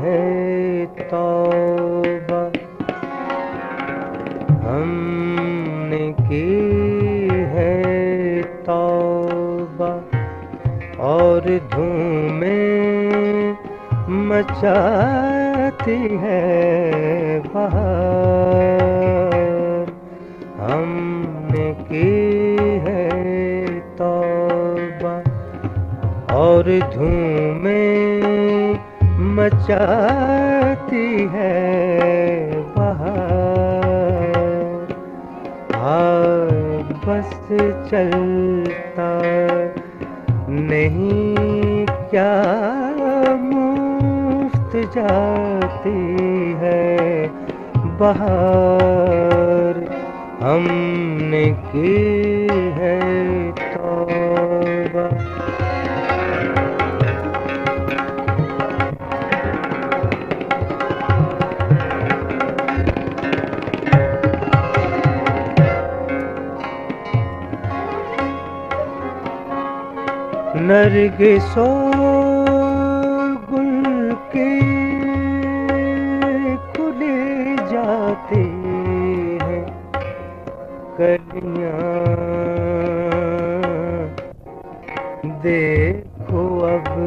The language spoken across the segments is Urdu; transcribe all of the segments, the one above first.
ہے توبہ ہم نے کی ہے توبہ اور دھومیں مچاتی ہے بہار۔ مچاتی ہے بہار۔ ہاں بس چلتا نہیں، کیا مفت جاتی ہے بہار؟ ہم نے کی نرگس اور گل کے کھلے جاتے ہیں۔ کلیاں دیکھو اب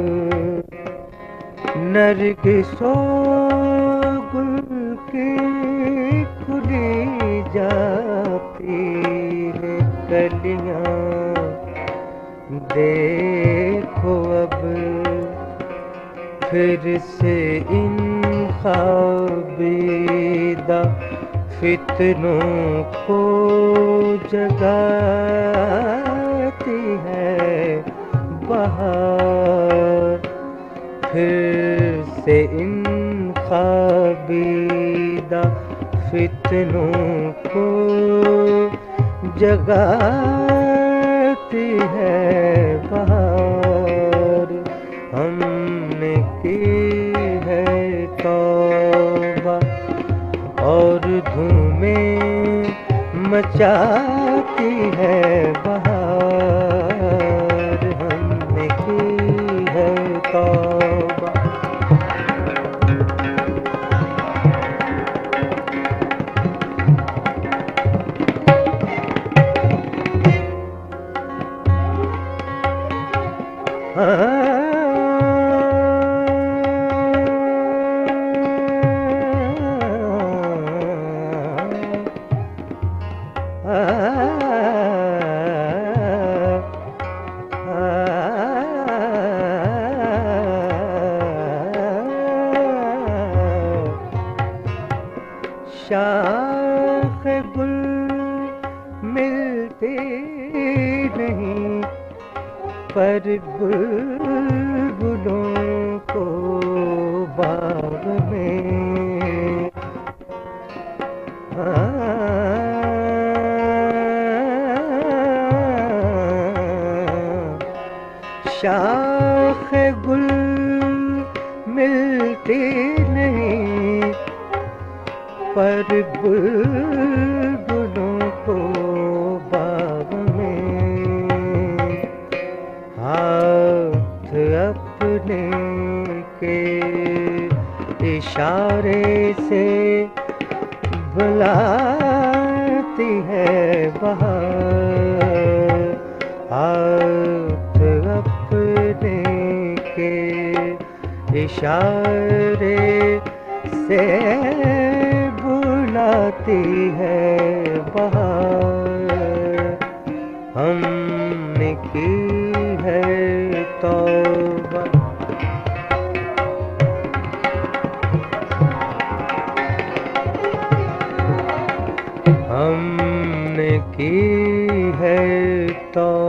نرگس اور گل کے کھلے جاتی ہیں۔ کلیاں دیکھو اب پھر سے ان خوابیدہ فتنوں کو جگاتی ہے بہار۔ پھر سے ان خوابیدہ فتنوں کو جگاتی ہے بہار ہم نے کی ہے توبہ اور دھومیں مچاتی ہے شاخ گل ملتے نہیں پر بلبلوں کو باغ میں۔ شاخ گل پر بلبلوں کو باغ میں ہاتھ اپنے کے اشارے سے بلاتی ہے بہار۔ ہاتھ اپنے کے اشارے سے بلاتی ہے بہار۔ ہم نے کی ہے توبہ۔ ہم نے کی ہے تو